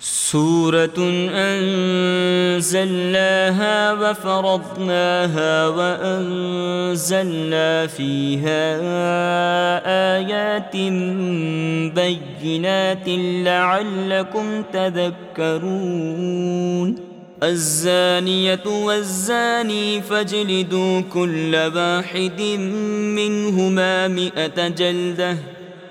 سورة أنزلناها وفرضناها وأنزلنا فيها آيات بينات لعلكم تذكرون. الزانية والزاني فاجلدوا كل واحد منهما مئة جلدة.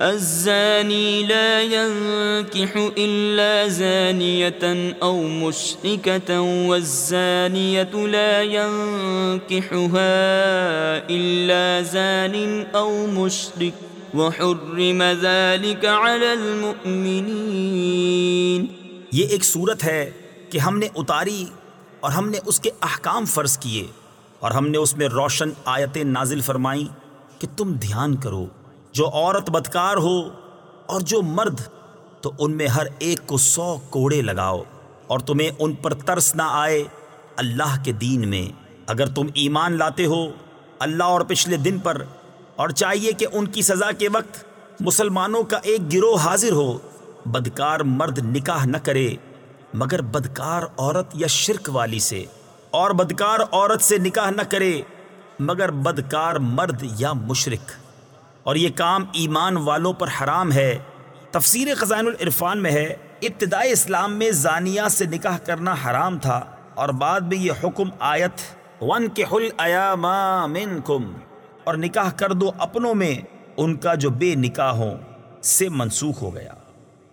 الزاني لا ينكح إلا زانية أو مشركة، والزانية لا ينكحها إلا زان أو مشرك. وحرم ذلك على المؤمنين. یہ ایک صورت ہے کہ ہم نے اتاری اور ہم نے اس کے احکام فرض کیے اور ہم نے اس میں روشن آیتیں نازل فرمائیں کہ تم دھیان کرو۔ جو عورت بدکار ہو اور جو مرد، تو ان میں ہر ایک کو سو کوڑے لگاؤ اور تمہیں ان پر ترس نہ آئے اللہ کے دین میں۔ اگر تم ایمان لاتے ہو اللہ اور پچھلے دن پر، اور چاہیے کہ ان کی سزا کے وقت مسلمانوں کا ایک گروہ حاضر ہو، بدکار مرد نکاح نہ کرے، مگر بدکار عورت یا شرک والی سے۔ اور بدکار عورت سے نکاح نہ کرے، مگر بدکار مرد یا مشرک۔ اور یہ کام ایمان والوں پر حرام ہے۔ تفسیر خزائن العرفان میں ہے، ابتدائی اسلام میں زانیہ سے نکاح کرنا حرام تھا اور بعد میں یہ حکم آیت ون کے حل منکم اور نکاح کر دو اپنوں میں ان کا جو بے نکاح ہوں، سے منسوخ ہو گیا۔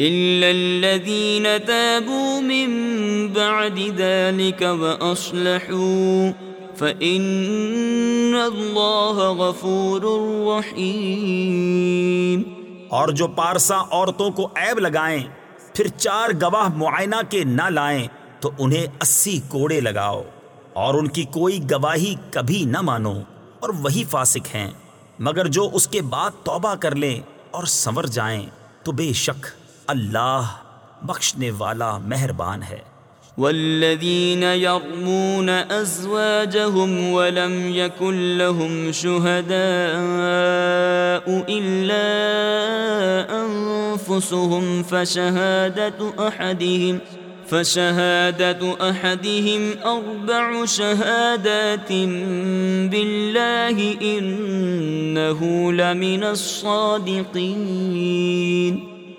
إلا الذين تابوا من بعد ذلك وأصلحوا فإن الله غفور رحيم۔ اور جو پارسا عورتوں کو عیب لگائیں، پھر چار گواہ معائنہ کے نہ لائیں، تو انہیں اسی کوڑے لگاؤ۔ اور ان کی کوئی گواہی کبھی نہ مانو۔ اور وہی فاسق ہیں۔ مگر جو اس کے بعد توبہ کر لیں اور سنور جائیں، تو بے شک اللہ بخشنے والا مہربان ہے۔ والذین یرمون ازواجهم ولم يكن لهم شهداء إلا أنفسهم فشهادة أحدهم فشهادة أحدهم أربع شهادات بالله إنه لمن الصادقين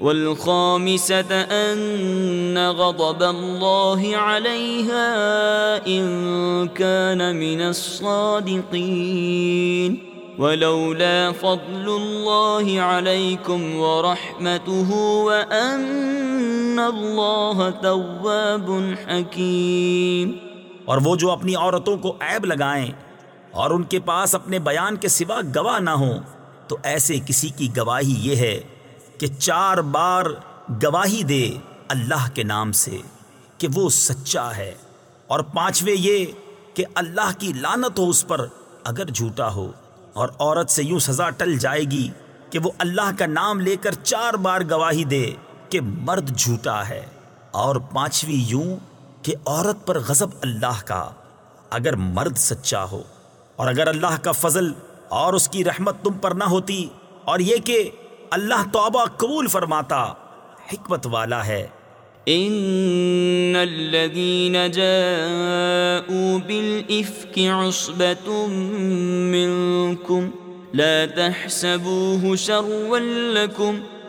والخامسة أن غضب الله عليها إن كان من الصادقين. ولولا فضل الله عليكم ورحمته وأن الله تواب حكيم. اور وہ جو اپنی عورتوں کو عیب لگائیں اور ان کے پاس اپنے بیان کے سوا گواہ نہ ہوں، تو ایسے کسی کی گواہی یہ ہے کہ چار بار گواہی دے اللہ کے نام سے کہ وہ سچا ہے۔ اور پانچویں یہ کہ اللہ کی لانت ہو اس پر اگر جھوٹا ہو اور عورت سے یوں سزا ٹل جائے گی کہ وہ اللہ کا نام لے کر چار بار گواہی دے کہ مرد جھوٹا ہے۔ اور پانچویں یوں کہ عورت پر غضب اللہ کا اگر مرد سچا ہو اور اگر اللہ کا فضل اور اس کی رحمت تم پر نہ ہوتی اور یہ کہ اللہ توبہ قبول فرماتا، حکمت والا ہے۔ ان الذين جاءوا بالافك عصبه منكم، لا تحسبوه شرا لكم۔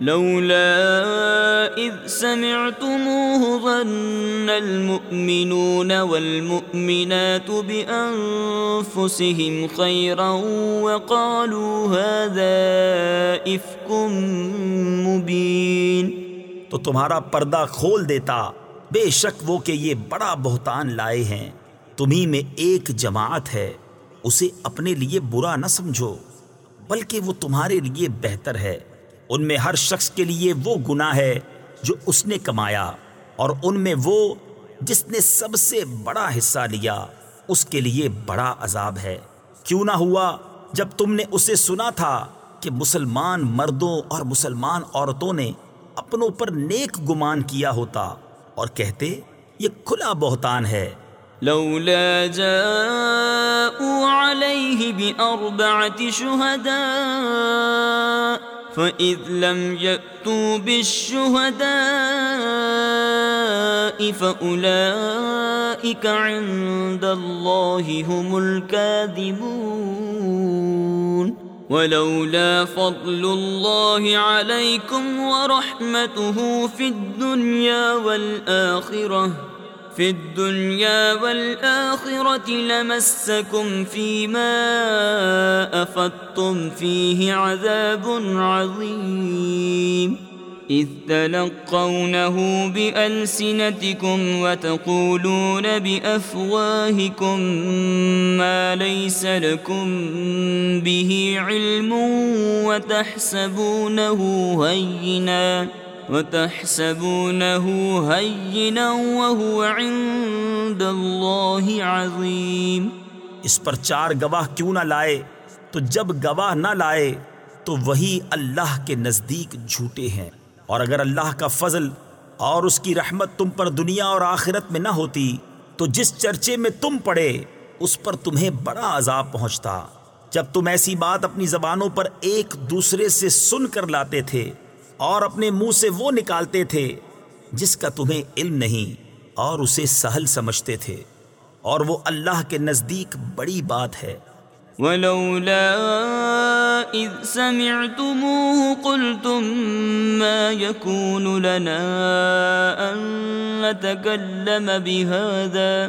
لولا إذ سمعتموه ظن المؤمنون والمؤمنات بأنفسهم خيرا وقالوا هذا إفك مبين. تو تمہارا پردہ کھول دیتا، بے شک وہ کہ یہ بڑا بہتان لائے ہیں۔ تمہیں میں ایک جماعت ہے، اسے اپنے لیے برا نہ سمجھو، بلکہ وہ تمہارے لیے بہتر ہے۔ ان میں ہر شخص کے لیے وہ گناہ ہے جو اس نے کمایا، اور ان میں وہ جس نے سب سے بڑا حصہ لیا، اس کے لیے بڑا عذاب ہے۔ کیوں نہ ہوا، جب تم نے اسے سنا تھا کہ مسلمان مردوں اور مسلمان عورتوں نے اپنوں پر نیک گمان کیا ہوتا، اور کہتے، یہ کھلا بہتان ہے۔ لولا جاءوا عليه بأربعة شهداء فإذ لم يأتوا بالشهداء فأولئك عند الله هم الكاذبون ولولا فضل الله عليكم ورحمته في الدنيا والآخرة في الدنيا والآخرة لمسكم فيما أفدتم فيه عذاب عظيم. إذ تلقونه بألسنتكم وتقولون بأفواهكم ما ليس لكم به علم وتحسبونه هيناً. وتحسبونه هينا وهو عند الله عظيم. اس پر چار گواہ کیوں نہ لائے؟ تو جب گواہ نہ لائے، تو وہی اللہ کے نزدیک جھوٹے ہیں۔ اور اگر اللہ کا فضل اور اس کی رحمت تم پر دنیا اور آخرت میں نہ ہوتی، تو جس چرچے میں تم پڑے، اس پر تمہیں بڑا عذاب پہنچتا۔ جب تم ایسی بات اپنی زبانوں پر ایک دوسرے سے سن کر لاتے تھے اور اپنے منہ سے وہ نکالتے تھے جس کا تمہیں علم نہیں اور اسے سہل سمجھتے تھے۔ اور وہ اللہ کے نزدیک بڑی بات ہے۔ ولولا إذ سمعتموه قلتم ما يكون لنا أن نتكلم بهذا۔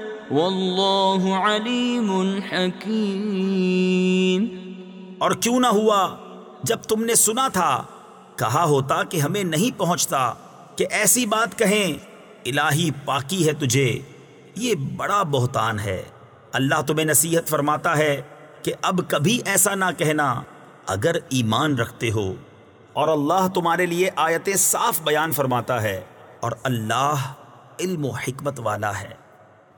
واللہ علیم حکیم۔ اور کیوں نہ ہوا، جب تم نے سنا تھا، کہا ہوتا کہ ہمیں نہیں پہنچتا کہ ایسی بات کہیں، الہی پاکی ہے تجھے، یہ بڑا بہتان ہے۔ اللہ تمہیں نصیحت فرماتا ہے کہ اب کبھی ایسا نہ کہنا، اگر ایمان رکھتے ہو۔ اور اللہ تمہارے لیے آیتیں صاف بیان فرماتا ہے، اور اللہ علم و حکمت والا ہے۔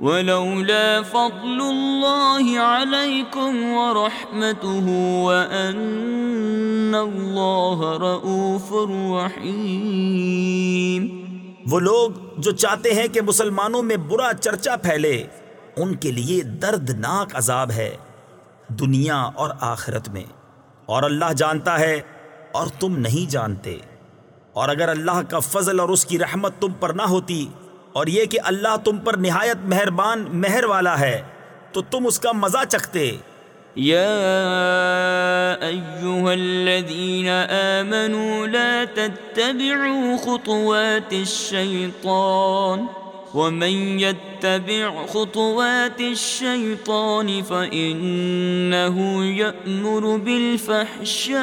ولولا فضل الله عليكم ورحمته وأن الله رؤوف رحيم. وہ لوگ جو چاہتے ہیں کہ مسلمانوں میں برا چرچا پھیلے، ان کے لیے دردناک عذاب ہے دنیا اور آخرت میں۔ اور اللہ جانتا ہے اور تم نہیں جانتے۔ اور اگر اللہ کا فضل اور اس کی رحمت تم پر نہ ہوتی اور یہ کہ اللہ تم پر نہایت مہربان مہر والا ہے، تو تم اس کا مزہ چکھتے۔ يا ايها الذين امنوا لا تتبعوا خطوات الشيطان ومن يتبع خطوات الشيطان فانه يأمر بالفحشاء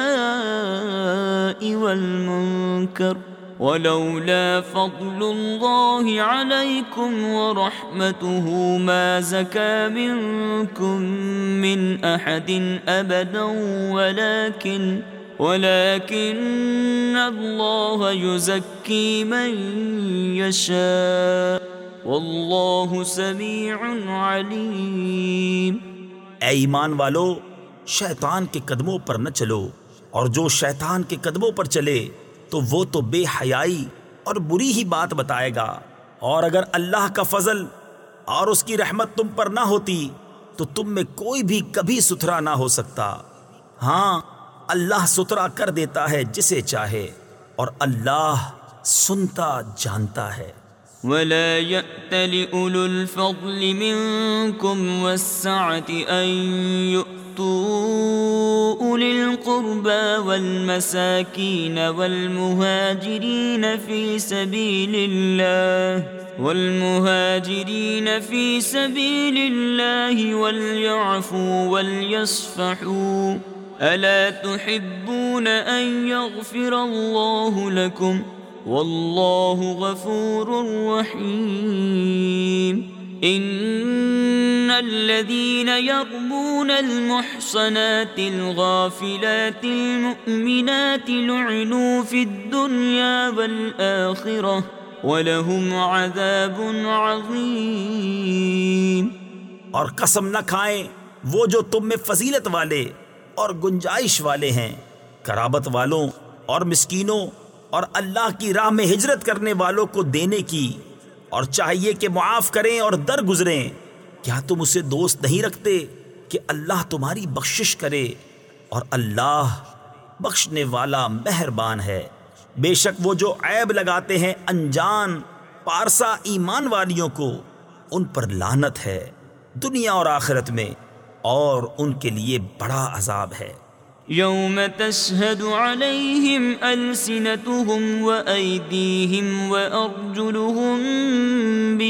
والمنكر ولولا فضل الله عليكم ورحمته ما زكى منكم من احد ابدا ولكن ولكن الله يزكي من يشاء. والله سميع عليم. اے ایمان والو، شیطان کے قدموں پر نہ چلو اور جو شیطان کے قدموں پر چلے تو وہ تو بے حیائی اور بری ہی بات بتائے گا۔ اور اگر اللہ کا فضل اور اس کی رحمت تم پر نہ ہوتی، تو تم میں کوئی بھی کبھی ستھرا نہ ہو سکتا۔ ہاں اللہ ستھرا کر دیتا ہے جسے چاہے، اور اللہ سنتا، جانتا ہے۔ ولا يأتل أولو الفضل منكم والسعة أن يؤتوا أولي القربى والمساكين والمهاجرين في سبيل الله، والمهاجرين في سبيل الله وليعفوا وليصفحوا ألا تحبون أن يغفر الله لكم ؟ والله غفور رحيم إن الذين يرمون المحصنات الغافلات المؤمنات لعنوا في الدنيا والآخرة ولهم عذاب عظيم۔ اور قسم نہ کھائیں، وہ جو تم میں فضیلت والے اور گنجائش والے ہیں کرابت والوں اور مسکینوں اور اللہ کی راہ میں ہجرت کرنے والوں کو دینے کی۔ اور چاہیے کہ معاف کریں اور در گزریں۔ کیا تم اسے دوست نہیں رکھتے کہ اللہ تمہاری بخشش کرے؟ اور اللہ بخشنے والا مہربان ہے۔ بے شک وہ جو عیب لگاتے ہیں انجان، پارسا ایمان والیوں کو، ان پر لانت ہے دنیا اور آخرت میں، اور ان کے لیے بڑا عذاب ہے۔ يوم تشهد عليهم ألسنتهم وأيديهم وأرجلهم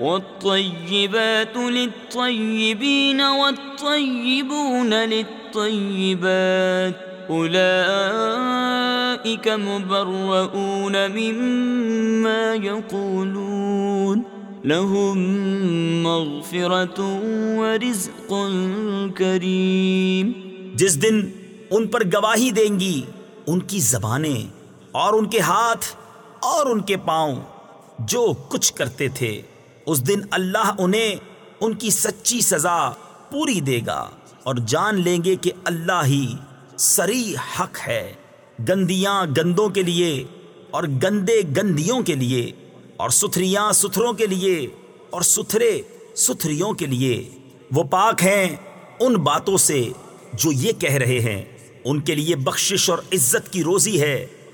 والطيبات للطيبين والطيبون للطيبات أولئك مبرؤون مما يقولون لهم مغفرة ورزق كريم جس دن ان پر گواہی دیں گی، ان کی زبانیں اور ان کے ہاتھ اور ان کے پاؤں جو کچھ کرتے تھے۔ اس دن اللہ انہیں ان کی سچی سزا پوری دے گا اور جان لیں گے کہ اللہ ہی سری حق ہے، گندیاں گندوں کے لیے اور گندے گندیوں کے لیے اور ستھریاں ستھروں کے لیے اور ستھرے ستھریوں کے لیے۔ وہ پاک ہیں ان باتوں سے جو یہ کہہ رہے ہیں۔ ان کے لیے بخشش اور عزت کی روزی ہے۔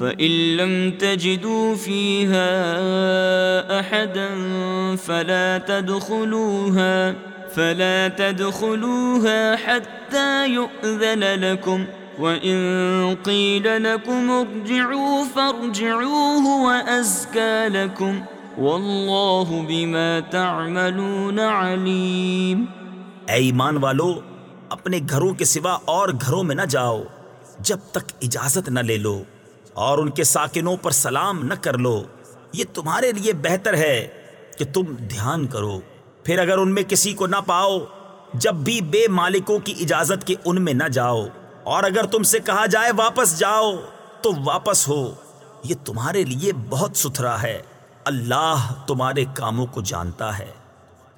فإن لم تجدوا فيها أحدا فلا تدخلوها فلا تدخلوها حتى يؤذن لكم وَإِن قِيلَ لَكُمْ ارْجِعُوا فَارْجِعُوا هُوَ أَزْكَى لَكُمْ وَاللَّهُ بِمَا تَعْمَلُونَ عَلِيمٌ اے ایمان والو، اپنے گھروں کے سوا اور گھروں میں نہ جاؤ، جب تک اجازت نہ لے لو۔ اور ان کے ساکنوں پر سلام نہ کر لو۔ یہ تمہارے لیے بہتر ہے کہ تم دھیان کرو۔ پھر اگر ان میں کسی کو نہ پاؤ، جب بھی بے مالکوں کی اجازت کے ان میں نہ جاؤ۔ اور اگر تم سے کہا جائے واپس جاؤ، تو واپس ہو۔ یہ تمہارے لیے بہت ستھرا ہے۔ اللہ تمہارے کاموں کو جانتا ہے۔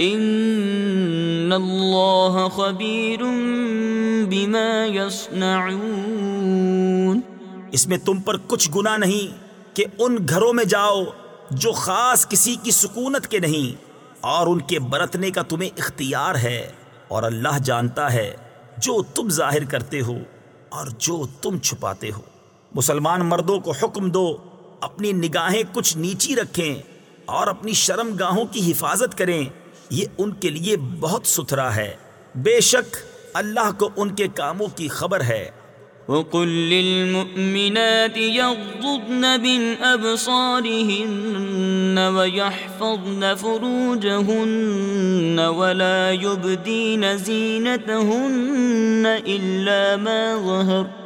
إن الله خبير بما يصنعون اس میں تم پر کچھ گناہ نہیں کہ ان گھروں میں جاؤ جو خاص کسی کی سکونت کے نہیں اور ان کے برتنے کا تمہیں اختیار ہے اور اللہ جانتا ہے جو تم ظاہر کرتے ہو اور جو تم چھپاتے ہو۔ مسلمان مردوں کو حکم دو، اپنی نگاہیں کچھ نیچی رکھیں اور اپنی شرم گاہوں کی حفاظت کریں۔ یہ ان کے لیے بہت ستھرا ہے۔ بے شک اللہ کو ان کے کاموں کی خبر ہے۔ وقل للمؤمنات يغضضن من أبصارهن ويحفظن فروجهن ولا يبدين زينتهن إلا ما ظهر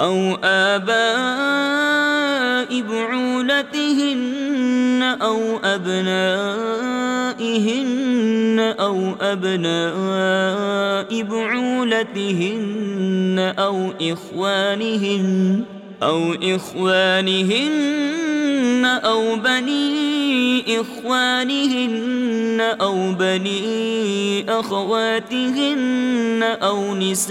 أو آباء بعولتهن أو أبنائهن أو أبناء بعولتهن أو إخوانهن أو إخوانهن أو بني إخوانهن أو بني أخواتهن أو نسائهن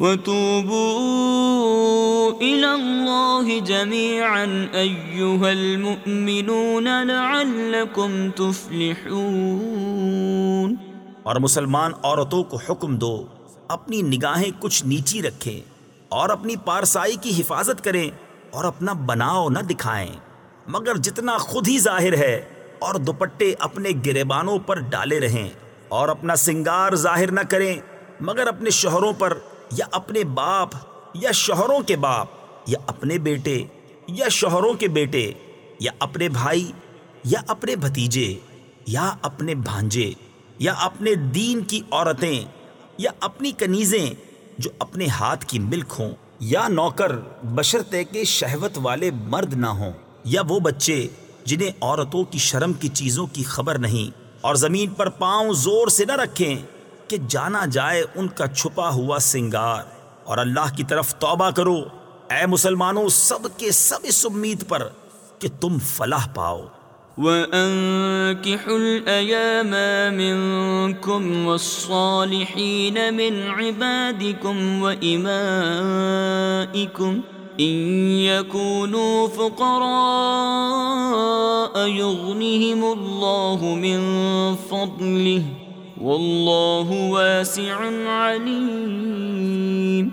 وتوبوا إلى الله جميعا أيها المؤمنون لعلكم تفلحون. اور مسلمان عورتوں کو حکم دو، اپنی نگاہیں کچھ نیچی رکھیں اور اپنی پارسائی کی حفاظت کریں اور اپنا بناؤ نہ دکھائیں۔ مگر جتنا خود ہی ظاہر ہے اور دوپٹے اپنے گریبانوں پر ڈالے رہیں اور اپنا سنگار ظاہر نہ کریں، مگر اپنے شوہروں پر یا اپنے باپ، یا شوہروں کے باپ، یا اپنے بیٹے، یا شوہروں کے بیٹے، یا اپنے بھائی، یا اپنے بھتیجے، یا اپنے بھانجے، یا اپنے دین کی عورتیں، یا اپنی کنیزیں جو اپنے ہاتھ کی ملک ہوں، یا نوکر بشرتے کے شہوت والے مرد نہ ہوں، یا وہ بچے جنہیں عورتوں کی شرم کی چیزوں کی خبر نہیں اور زمین پر پاؤں زور سے نہ رکھیں۔ کہ جانا جائے ان کا چھپا ہوا سنگار۔ اور اللہ کی طرف توبہ کرو۔ اے مسلمانوں، سب کے سب اس امید پر کہ تم فلاح پاؤ۔ وَأَنكِحُوا الْأَيَامَ مِنكُمْ وَالصَّالِحِينَ مِنْ عِبَادِكُمْ وَإِمَائِكُمْ إن يكونوا فقراء يغنهم الله من فضله والله واسع عليم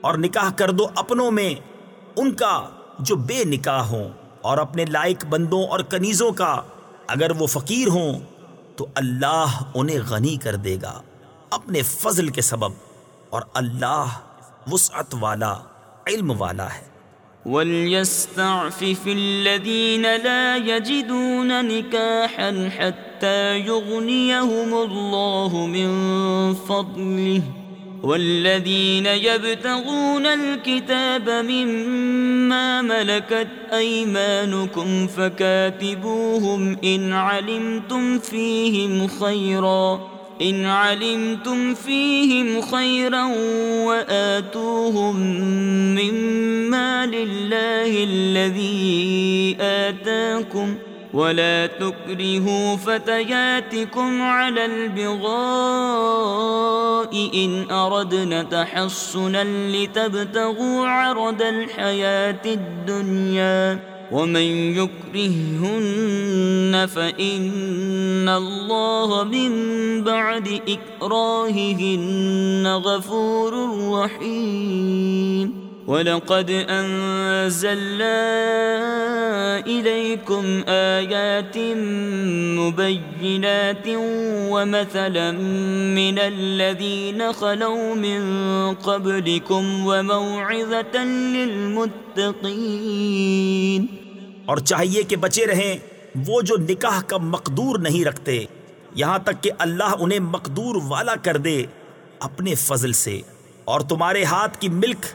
اور نکاح کر دو اپنوں میں ان کا جو بے نکاح ہوں اور اپنے لائق بندوں اور کنیزوں کا۔ اگر وہ فقیر ہوں تو اللہ انہیں غنی کر دے گا اپنے فضل کے سبب۔ اور اللہ وسعت والا، علم والا ہے۔ وليستعفف الذين لا يجدون نكاحا حتى يغنيهم الله من فضله والذين يبتغون الكتاب مما ملكت أيمانكم فكاتبوهم إن علمتم فيهم خيراً ان علمتم فيهم خيرا وآتوهم مما لله الذي آتاكم ولا تكرهوا فتياتكم على البغاء إن أردنا تحصنا لتبتغوا عرض الحياة الدنيا ومن يكرهن فإن الله من بعد إكراههن غفور رحيم. ولقد أنزلنا إليكم آيات مبينات ومثلا من الذين خلوا من قبلكم وموعظة للمتقين. اور چاہیے کہ بچے رہیں، وہ جو نکاح کا مقدور نہیں رکھتے، یہاں تک کہ اللہ انہیں مقدور والا کر دے اپنے فضل سے۔ اور تمہارے ہاتھ کی ملک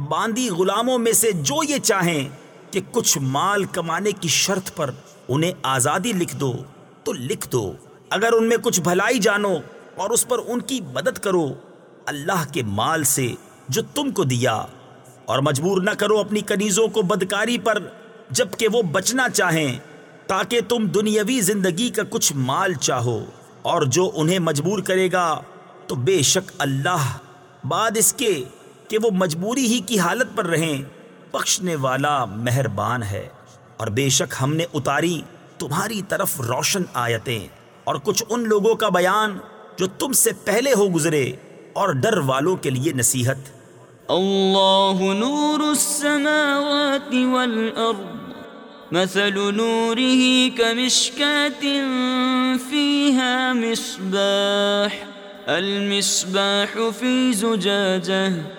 باندی غلاموں میں سے جو یہ چاہیں کہ کچھ مال کمانے کی شرط پر انہیں آزادی لکھ دو، تو لکھ دو۔ اگر ان میں کچھ بھلائی جانو اور اس پر ان کی مدد کرو، اللہ کے مال سے جو تم کو دیا۔ اور مجبور نہ کرو اپنی کنیزوں کو بدکاری پر جبکہ وہ بچنا چاہیں، تاکہ تم دنیاوی زندگی کا کچھ مال چاہو۔ اور جو انہیں مجبور کرے گا، تو بے شک اللہ بعد اس کے کہ وہ مجبوری ہی کی حالت پر رہیں، بخشنے والا مہربان ہے۔ اور بے شک ہم نے اتاری تمہاری طرف روشن آیتیں۔ اور کچھ ان لوگوں کا بیان جو تم سے پہلے ہو گزرے، اور ڈر والوں کے لیے نصیحت۔ اللہ نور السماوات والارض مثل نوره كمشكاة فيها مصباح المصباح في زجاجه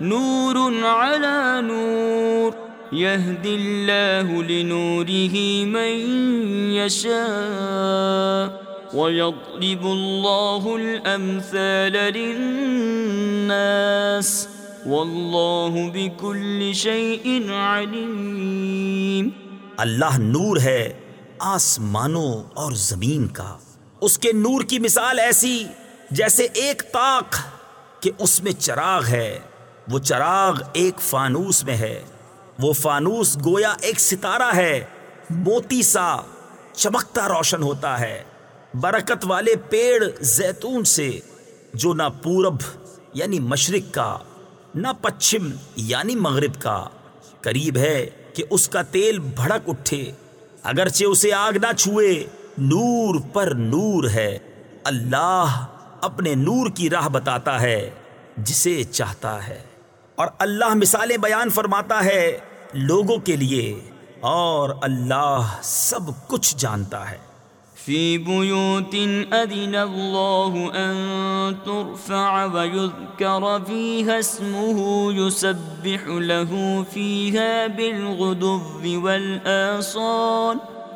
نور على نور يهدي الله لنوره من يشاء ويضرب الله الأمثال للناس واللہ بكل شيء علیم اللہ نور ہے آسمانوں اور زمین کا۔ اس کے نور کی مثال ایسی جیسے ایک طاق کہ اس میں چراغ ہے۔ وہ چراغ ایک فانوس میں ہے۔ وہ فانوس گویا ایک ستارہ ہے۔ موتی سا چمکتا روشن ہوتا ہے۔ برکت والے پیڑ زیتون سے، جو نہ پورب یعنی مشرق کا، نہ پچھم یعنی مغرب کا۔ قریب ہے کہ اس کا تیل بھڑک اٹھے۔ اگرچہ اسے آگ نہ چھوئے، نور پر نور ہے۔ اللہ اپنے نور کی راہ بتاتا ہے، جسے چاہتا ہے۔ اور اللہ مثالیں بیان فرماتا ہے لوگوں کے لیے اور اللہ سب کچھ جانتا ہے۔ في بيوت أذن الله أن ترفع ويذكر فيها اسمه يسبح له فيها بالغدو والآصال۔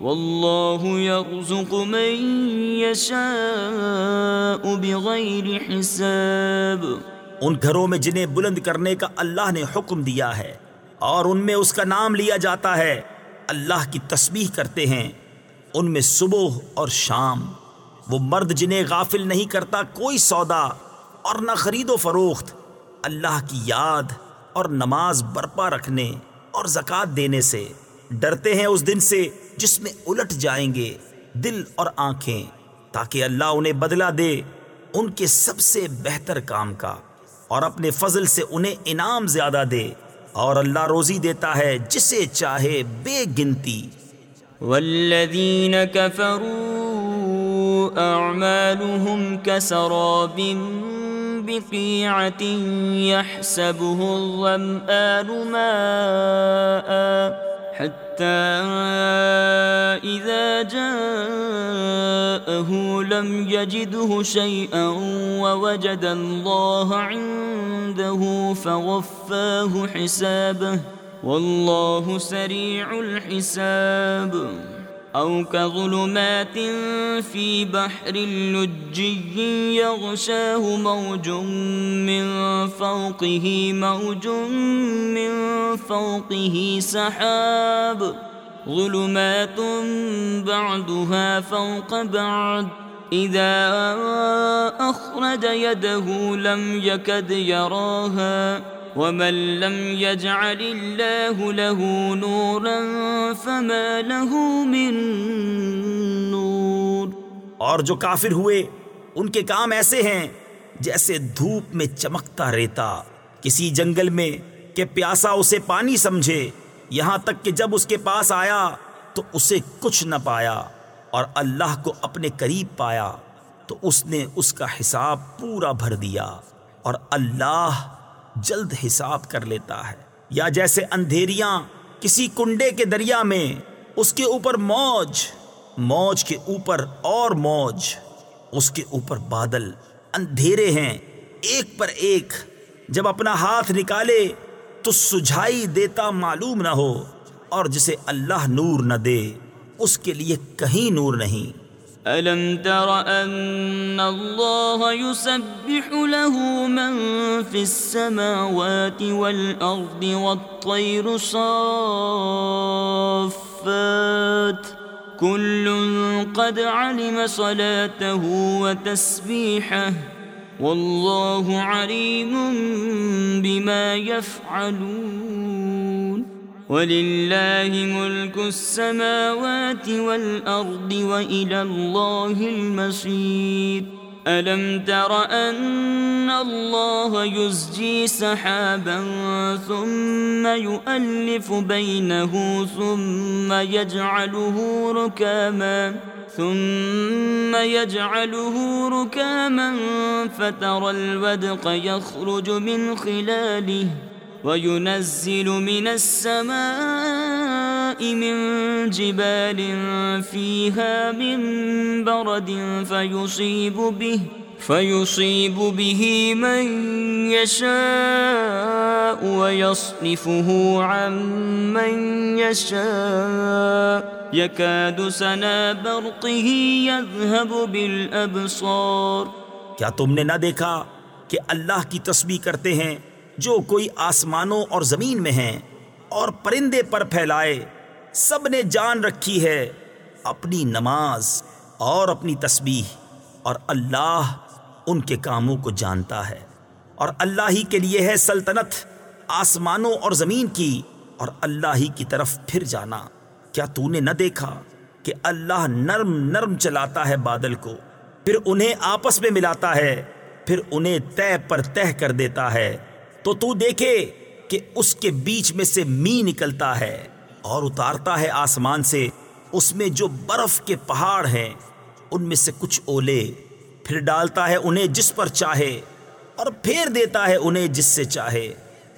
والله يرزق من يشاء بغير حساب. ان گھروں میں جنہیں بلند کرنے کا اللہ نے حکم دیا ہے، اور ان میں اس کا نام لیا جاتا ہے، اللہ کی تسبیح کرتے ہیں۔ ان میں صبح اور شام، وہ مرد جنہیں غافل نہیں کرتا کوئی سودا، اور نہ خرید و فروخت۔ اللہ کی یاد اور نماز برپا رکھنے اور زکوٰۃ دینے سے۔ ڈرتے ہیں اس دن سے جس میں الٹ جائیں گے دل اور آنکھیں، تاکہ اللہ انہیں بدلہ دے ان کے سب سے بہتر کام کا، اور اپنے فضل سے انہیں انعام زیادہ دے، اور اللہ روزی دیتا ہے جسے چاہے بے گنتی۔ والذين كفروا أعمالهم كسراب بقيعة يحسبه الظمآن ماء حتى إذا جاءه لم يجده شيئا ووجد الله عنده فوفاه حسابه والله سريع الحساب. أو كظلمات في بحر لجي يغشاه موج من فوقه، موج من فوقه سحاب. ظلمات بعدها فوق بعد إذا أخرج يده لم يكد يراها. ومن لم يجعل الله له نورا فما له من نور اور جو کافر ہوئے، ان کے کام ایسے ہیں جیسے دھوپ میں چمکتا ریتا، کسی جنگل میں کہ پیاسا اسے پانی سمجھے، یہاں تک کہ جب اس کے پاس آیا تو اسے کچھ نہ پایا اور اللہ کو اپنے قریب پایا، تو اس نے اس کا حساب پورا بھر دیا اور اللہ جلد حساب کر لیتا ہے۔ یا جیسے اندھیریاں کسی کنڈے کے دریا میں، اس کے اوپر موج موج کے اوپر اور موج۔ اس کے اوپر بادل اندھیرے ہیں، ایک پر ایک۔ جب اپنا ہاتھ نکالے تو سجھائی دیتا معلوم نہ ہو، اور جسے اللہ نور نہ دے، اس کے لیے کہیں نور نہیں۔ ألم تر أن الله يسبح له من في السماوات والأرض والطير صافات كل قد علم صلاته وتسبيحه والله عليم بما يفعلون ولله ملك السماوات والأرض وإلى الله المصير ألم تر أن الله يزجي سحابا ثم يؤلف بينه ثم يجعله ركاما ثم يجعله ركاما فترى الودق يخرج من خلاله وينزل من السماء من جبال فيها من برد فيصيب به فيصيب به من يشاء ويصرفه عن من يشاء يكاد سنا برقه يذهب بالأبصار کیا تم نے نہ دیکھا کہ اللہ کی تسبیح کرتے ہیں جو کوئی آسمانوں اور زمین میں ہیں اور پرندے پر پھیلائے، سب نے جان رکھی ہے اپنی نماز اور اپنی تسبیح، اور اللہ ان کے کاموں کو جانتا ہے۔ اور اللہ ہی کے لیے ہے سلطنت آسمانوں اور زمین کی، اور اللہ ہی کی طرف پھر جانا۔ کیا تو نے نہ دیکھا کہ اللہ نرم نرم چلاتا ہے بادل کو، پھر انہیں آپس میں ملاتا ہے، پھر انہیں طے پر تہ کر دیتا ہے۔ تو تو دیکھے کہ اس کے بیچ میں سے می نکلتا ہے اور اتارتا ہے آسمان سے۔ اس میں جو برف کے پہاڑ ہیں، ان میں سے کچھ اولے۔ پھر ڈالتا ہے انہیں جس پر چاہے اور پھیر دیتا ہے انہیں جس سے چاہے۔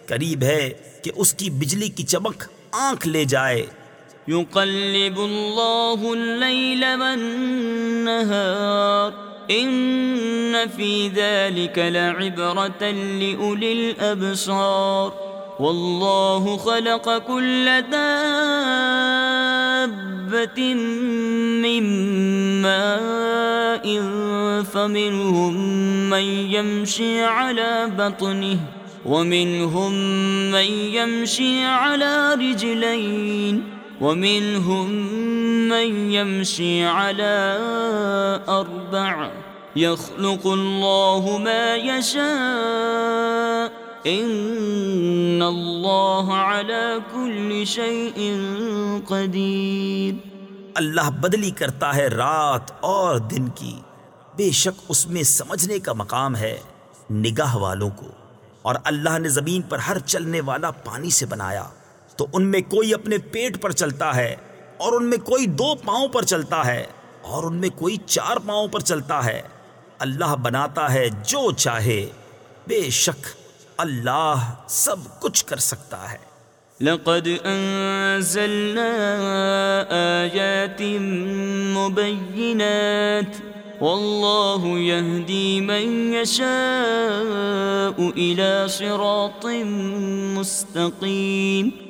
قریب ہے کہ اس کی بجلی کی چمک آنکھ لے جائے۔ يقلب الله الليل والنهار إن في ذلك لعبرة لأولي الأبصار والله خلق كل دابة من ماء فمنهم من يمشي على بطنه ومنهم من يمشي على رجلين ومنهم من يمشي على أربع. يخلق الله ما يشاء. إن الله على كل شيء قدير. اللہ بدلی کرتا ہے رات اور دن کی۔ بے شک اس میں سمجھنے کا مقام ہے نگاہ والوں کو۔ اور اللہ نے زمین پر ہر چلنے والا پانی سے بنایا۔ تو ان میں کوئی اپنے پیٹ پر چلتا ہے اور ان میں کوئی دو پاؤں پر چلتا ہے اور ان میں کوئی چار پاؤں پر چلتا ہے۔ اللہ بناتا ہے جو چاہے۔ بے شک اللہ سب کچھ کر سکتا ہے۔ لقد انزلنا آيات مبينات والله يهدي من يشاء إلى صراط مستقيم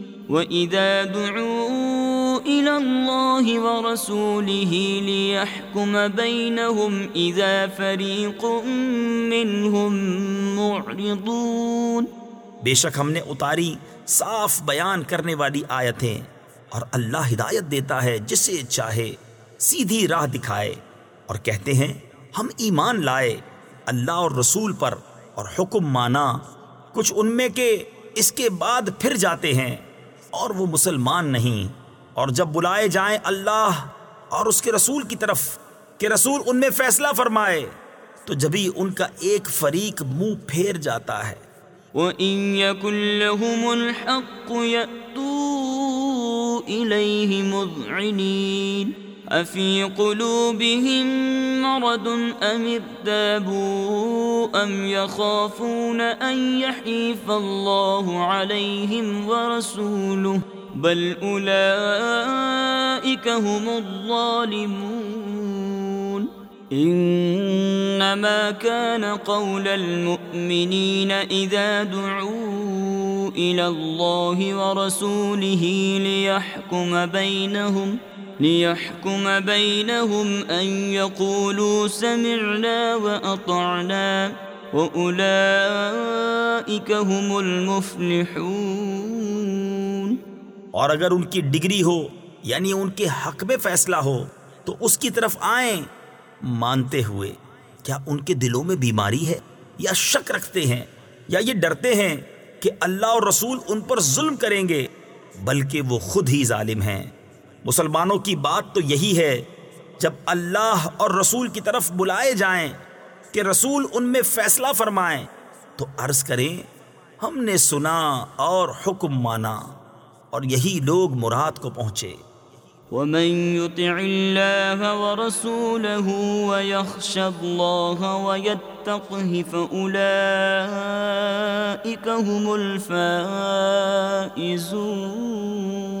وإذا دعوا إلى الله ورسوله ليحكم بينهم إذا فريق منهم معرضون بے شک ہم نے اتاری صاف بیان کرنے والی آیتیں اور اللہ ہدایت دیتا ہے جسے چاہے سیدھی راہ دکھائے اور کہتے ہیں، ہم ایمان لائے اللہ اور رسول پر اور حکم مانا، کچھ ان میں کے اس کے بعد پھر جاتے ہیں۔ اور وہ مسلمان نہیں۔ اور جب بلائے جائیں اللہ اور اس کے رسول کی طرف کہ رسول ان میں فیصلہ فرمائے، تو جبھی ان کا ایک فریق منہ پھیر جاتا ہے۔ وَإِن يَكُن لَّهُمُ الْحَقُّ يَأْتُوا إِلَيْهِ مُذْعِنِينَ۔ أَفِي قُلُوبِهِم مَّرَضٌ أَمِ ارْتَابُوا أَمْ يَخَافُونَ أَن يَحِيفَ اللَّهُ عَلَيْهِمْ وَرَسُولُهُ بَلْ أُولَئِكَ هُمُ الظَّالِمُونَ انما كان قول المؤمنين اذا دعوا الى الله ورسوله ليحكم بينهم ليحكم بينهم ان يقولوا سمعنا واطعنا واولئك هم المفلحون اور اگر ان کی ڈگری ہو یعنی ان کے حق میں فیصلہ ہو، تو اس کی طرف آئیں۔ مانتے ہوئے، کیا ان کے دلوں میں بیماری ہے؟ یا شک رکھتے ہیں؟ یا یہ ڈرتے ہیں کہ اللہ اور رسول ان پر ظلم کریں گے، بلکہ وہ خود ہی ظالم ہیں؟ مسلمانوں کی بات تو یہی ہے، جب اللہ اور رسول کی طرف بلائے جائیں کہ رسول ان میں فیصلہ فرمائیں، تو عرض کریں، ہم نے سنا اور حکم مانا اور یہی لوگ مراد کو پہنچے۔ ومن يطع الله ورسوله ويخشى الله ويتقه فأولئك هم الفائزون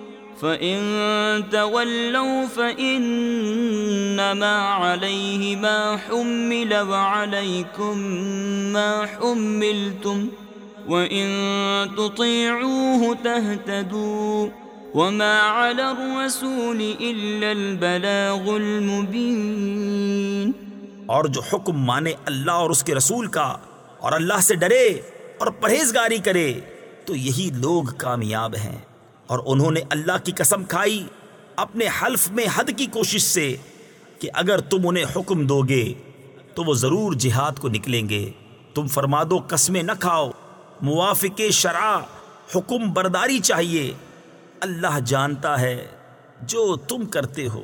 فإن تولوا فإنما عليه ما حمل وعليكم ما حملتم وإن تطيعوه تهتدوا وما على الرسول إلا البلاغ المبين اور جو حکم مانے اللہ اور اس کے رسول کا اور اللہ سے ڈرے اور پرہیزگاری کرے، تو یہی لوگ کامیاب ہیں۔ اور انہوں نے اللہ کی قسم کھائی اپنے حلف میں حد کی کوشش سے کہ اگر تم انہیں حکم دو گے تو وہ ضرور جہاد کو نکلیں گے۔ تم فرما دو، قسمیں نہ کھاؤ۔ موافق شرع، حکم برداری چاہیے۔ اللہ جانتا ہے جو تم کرتے ہو۔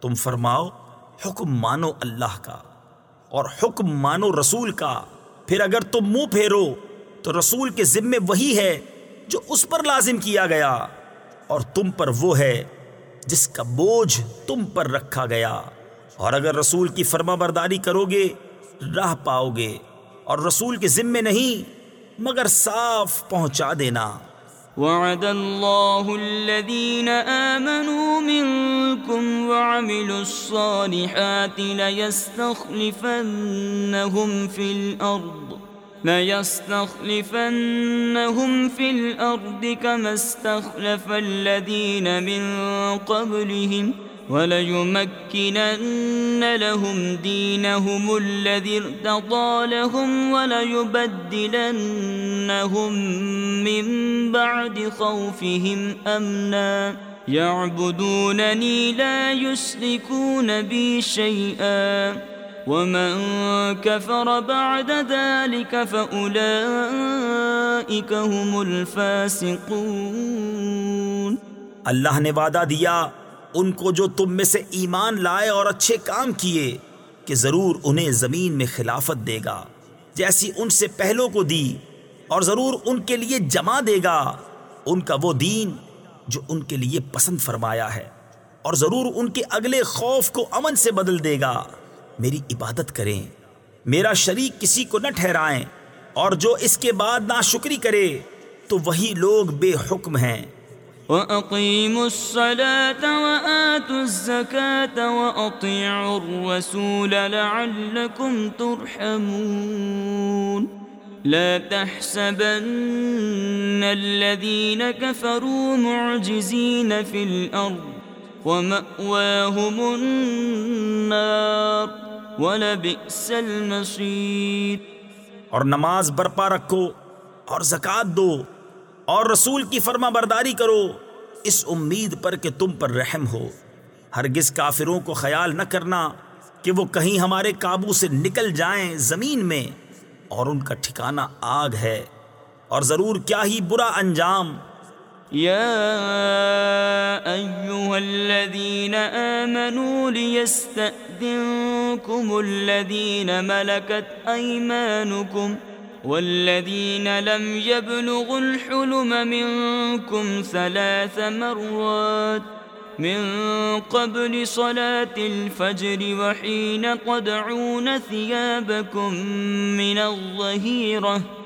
تم فرماؤ، حکم مانو اللہ کا اور حکم مانو رسول کا۔ پھر اگر تم منہ پھیرو تو رسول کے ذمے وہی ہے۔ جو اس پر لازم کیا گیا، اور تم پر وہ ہے جس کا بوجھ تم پر رکھا گیا۔ اور اگر رسول کی فرما برداری کرو گے راہ پاؤ گے اور رسول کے ذمے نہیں، مگر صاف پہنچا دینا۔ وعد الله الذين آمنوا منكم وعملوا الصالحات ليستخلفنهم في الأرض ليستخلفنهم في الأرض كما استخلف الذين من قبلهم وليمكنن لهم دينهم الذي ارتضى لهم وليبدلنهم من بعد خوفهم أمنا يعبدونني لا يشركون بي شيئا ومن كفر بعد ذلك فأولئك هم الفاسقون اللہ نے وعدہ دیا ان کو جو تم میں سے ایمان لائے اور اچھے کام کیے کہ ضرور انہیں زمین میں خلافت دے گا، جیسی ان سے پہلوں کو دی، اور ضرور ان کے لیے جمع دے گا۔ ان کا وہ دین جو ان کے لیے پسند فرمایا ہے، اور ضرور ان کے اگلے خوف کو امن سے بدل دے گا۔ میری عبادت کریں، میرا شریک کسی کو نہ ٹھہرائیں، اور جو اس کے بعد نہ شکری کرے، تو وہی لوگ بے حکم ہیں۔ وَأَقِيمُوا الصَّلَاةَ وَآتُوا الزَّكَاةَ وَأَطِيعُوا الرَّسُولَ لَعَلَّكُمْ تُرْحَمُونَ۔ لا تحسبن الذين كفروا معجزين في الأرض ومأواهم النار ولبئس المصير اور نماز برپا رکھو اور زکات دو اور رسول کی فرما برداری کرو۔ اس امید پر کہ تم پر رحم ہو۔ ہرگز کافروں کو خیال نہ کرنا کہ وہ کہیں ہمارے قابو سے نکل جائیں زمین میں اور ان کا ٹھکانہ آگ ہے اور ضرور کیا ہی برا انجام۔ یا ایوہا الذین آمنوا لیستأذنکم الذین ملکت ایمانکم والذين لم يبلغوا الحلم منكم ثلاث مرات من قبل صلاة الفجر وحين تدعون ثيابكم من الظهيرة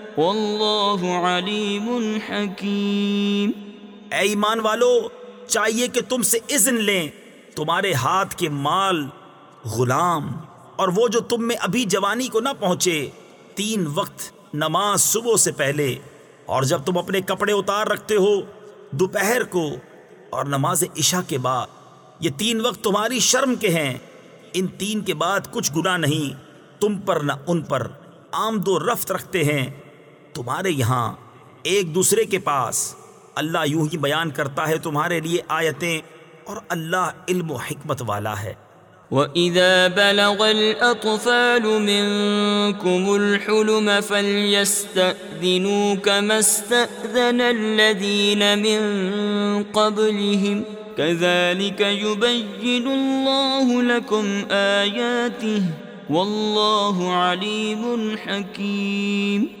والله عليم حكيم اے ایمان والو، چاہیے کہ تم سے اذن لیں۔ تمہارے ہاتھ کے مال غلام اور وہ جو تم میں ابھی جوانی کو نہ پہنچے، تین وقت نماز صبح سے پہلے۔ اور جب تم اپنے کپڑے اتار رکھتے ہو، دوپہر کو اور نماز عشاء کے بعد، یہ تین وقت تمہاری شرم کے ہیں۔ ان تین کے بعد کچھ گناہ نہیں، تم پر نہ ان پر آمد و رفت رکھتے ہیں۔ تمہارے یہاں ایک دوسرے کے پاس اللہ یوں ہی بیان کرتا ہے تمہارے لیے آیتیں اور اللہ علم و حکمت والا ہے۔ وَإِذَا بَلَغَ الْأَطْفَالُ مِنْكُمُ الْحُلُمَ فَلْيَسْتَأْذِنُوا كَمَا اسْتَأْذَنَ الَّذِينَ مِنْ قَبْلِهِمْ كَذَلِكَ يُبَيِّنُ اللَّهُ لَكُمْ آيَاتِهِ وَاللَّهُ عَلِيمٌ حَكِيمٌ۔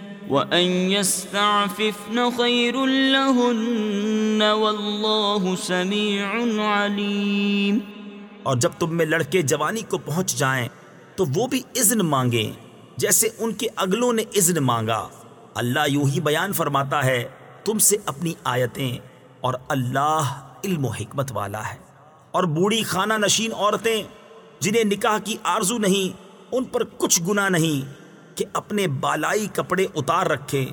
وأن يستعففن خير لهن والله سميع عليم اور جب تم میں لڑکے جوانی کو پہنچ جائیں، تو وہ بھی اذن مانگیں جیسے ان کے اگلوں نے اذن مانگا۔ اللہ یوں ہی بیان فرماتا ہے، تم سے اپنی آیتیں، اور اللہ علم و حکمت والا ہے۔ اور بوڑھی خانہ نشین عورتیں، جنہیں نکاح کی آرزو نہیں، ان پر کچھ گناہ نہیں۔ کہ اپنے بالائی کپڑے اتار رکھیں،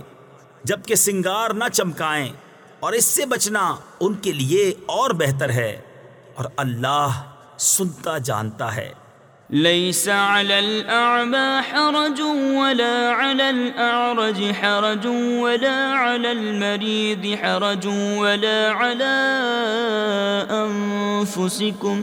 جبکہ سنگار نہ چمکائیں، اور اس سے بچنا ان کے لیے اور بہتر ہے۔ اور اللہ سنتا جانتا ہے۔ ليس على الأعمى حرج ولا على الأعرج حرج ولا على المريض حرج ولا على أنفسكم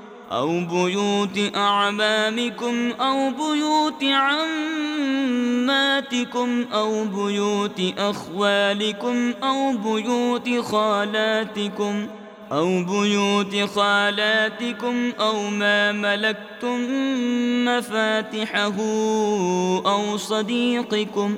أو بيوت أعمامكم أو بيوت عماتكم أو بيوت أخوالكم أو بيوت خالاتكم ۖ أو بيوت خالاتكم أو ما ملكتم مفاتحه أو صديقكم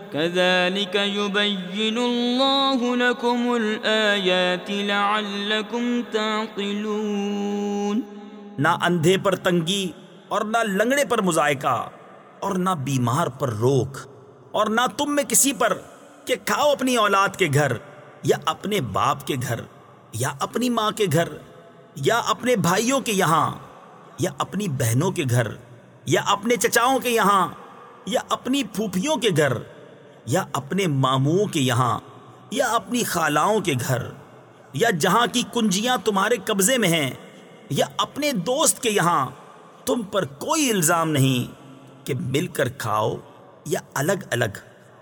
كذلك يبين الله لكم الآيات لعلكم تعقلون. نہ اندھے پر تنگی اور نہ لنگڑے پر مزائقہ اور نہ بیمار پر روک اور نہ تم میں کسی پر کہ کھاؤ اپنی اولاد کے گھر یا اپنے باپ کے گھر یا اپنی ماں کے گھر یا اپنے بھائیوں کے یہاں یا اپنی بہنوں کے گھر یا اپنے چچاؤں کے یہاں یا اپنی پھوپھیوں کے گھر یا اپنے ماموں کے یہاں، یا اپنی خالاؤں کے گھر، یا جہاں کی کنجیاں تمہارے قبضے میں ہیں، یا اپنے دوست کے یہاں، تم پر کوئی الزام نہیں کہ مل کر کھاؤ یا الگ الگ۔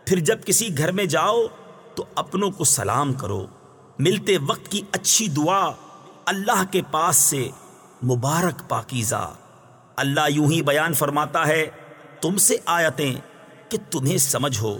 پھر جب کسی گھر میں جاؤ تو اپنوں کو سلام کرو۔ ملتے وقت کی اچھی دعا اللہ کے پاس سے مبارک پاکیزہ۔ اللہ یوں ہی بیان فرماتا ہے، تم سے آیتیں کہ تمہیں سمجھ ہو۔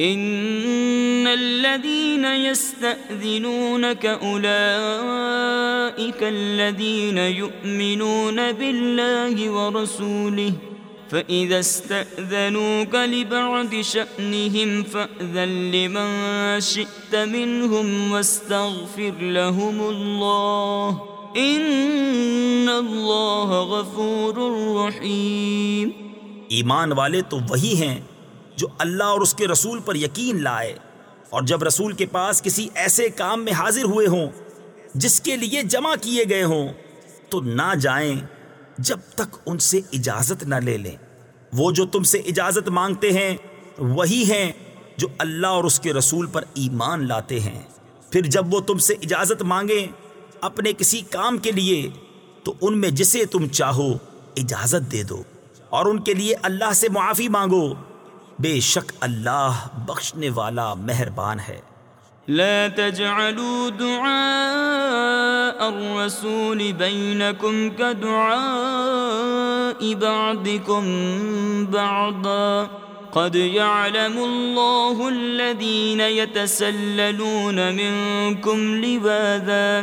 ان الذين يستأذنونك اولئك الذين يؤمنون بالله ورسوله فإذا استأذنوك لبعض شأنهم فأذن لمن شئت منهم واستغفر لهم الله ان اللہ غفور رحیم ایمان والے تو وہی ہیں جو اللہ اور اس کے رسول پر یقین لائے اور جب رسول کے پاس کسی ایسے کام میں حاضر ہوئے ہوں جس کے لیے جمع کیے گئے ہوں، تو نہ جائیں جب تک ان سے اجازت نہ لے لیں۔ وہ جو تم سے اجازت مانگتے ہیں، وہی ہیں جو اللہ اور اس کے رسول پر ایمان لاتے ہیں۔ پھر جب وہ تم سے اجازت مانگیں اپنے کسی کام کے لیے، تو ان میں جسے تم چاہو اجازت دے دو اور ان کے لیے اللہ سے معافی مانگو۔ بے شک اللہ بخشنے والا مہربان ہے۔ لا تجعلوا دعاء الرسول بينكم كدعاء بعضكم بعضا۔ قد يعلم الله الذين يتسللون منكم لباذا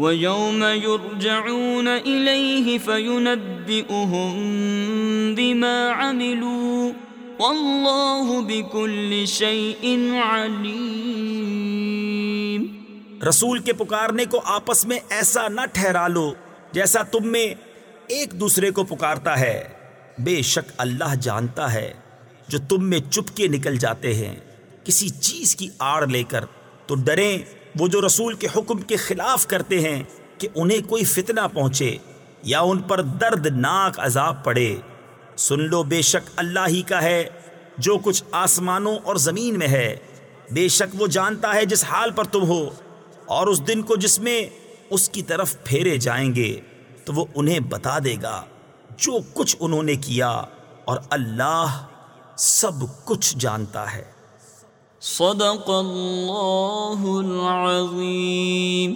ويوم يرجعون إليه فينبئهم بما عملوا والله بكل شيء عليم رسول کے پکارنے کو آپس میں ایسا نہ ٹھہرا لو جیسا تم میں ایک دوسرے کو پکارتا ہے۔ بے شک اللہ جانتا ہے جو تم میں چپ کے نکل جاتے ہیں۔ کسی چیز کی آڑ لے کر تو ڈریں وہ جو رسول کے حکم کے خلاف کرتے ہیں کہ انہیں کوئی فتنہ پہنچے یا ان پر دردناک عذاب پڑے۔ سن لو بے شک اللہ ہی کا ہے، جو کچھ آسمانوں اور زمین میں ہے۔ بے شک وہ جانتا ہے جس حال پر تم ہو، اور اس دن کو جس میں اس کی طرف پھیرے جائیں گے، تو وہ انہیں بتا دے گا جو کچھ انہوں نے کیا۔ اور اللہ سب کچھ جانتا ہے۔ صدق اللہ العظیم